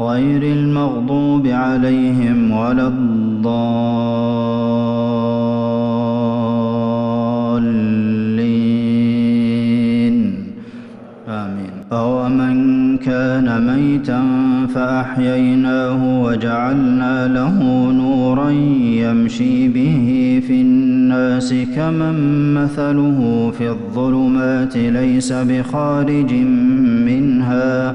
غير المغضوب عليهم ولا الضالين. آمين. أومن كان ميتا فأحييناه وجعلنا له نورا يمشي به في الناس كمن مثله في الظلمات ليس بخارج منها.